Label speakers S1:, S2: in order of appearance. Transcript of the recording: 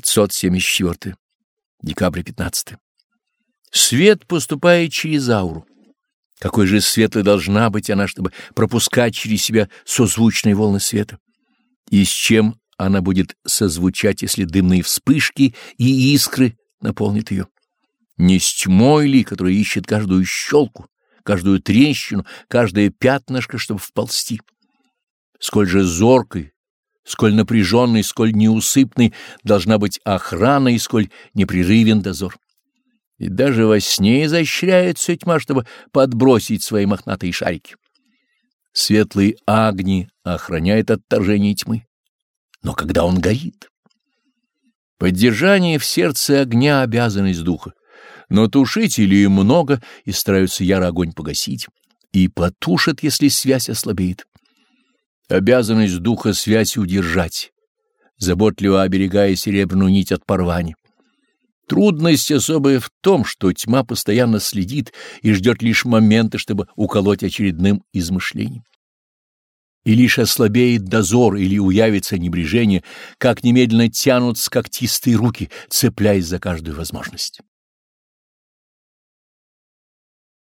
S1: 574. Декабрь 15. Свет поступает через ауру. Какой же светлой должна быть она, чтобы пропускать через себя созвучные волны света? И с чем она будет созвучать, если дымные вспышки и искры наполнят ее? Не с тьмой ли, которая ищет каждую щелку, каждую трещину, каждое пятнышко, чтобы вползти? Сколь же зоркой, сколь напряженной, сколь неусыпной должна быть охрана и сколь непрерывен дозор. И даже во сне изощряется тьма, чтобы подбросить свои мохнатые шарики. Светлый огни охраняет отторжение тьмы. Но когда он горит? Поддержание в сердце огня — обязанность духа. Но тушителей много, и стараются яро огонь погасить. И потушат, если связь ослабеет. Обязанность духа связь удержать, заботливо оберегая серебряную нить от порвания. Трудность особая в том, что тьма постоянно следит и ждет лишь момента, чтобы уколоть очередным измышлением. И лишь ослабеет дозор или уявится небрежение, как немедленно тянутся когтистые руки, цепляясь за каждую возможность.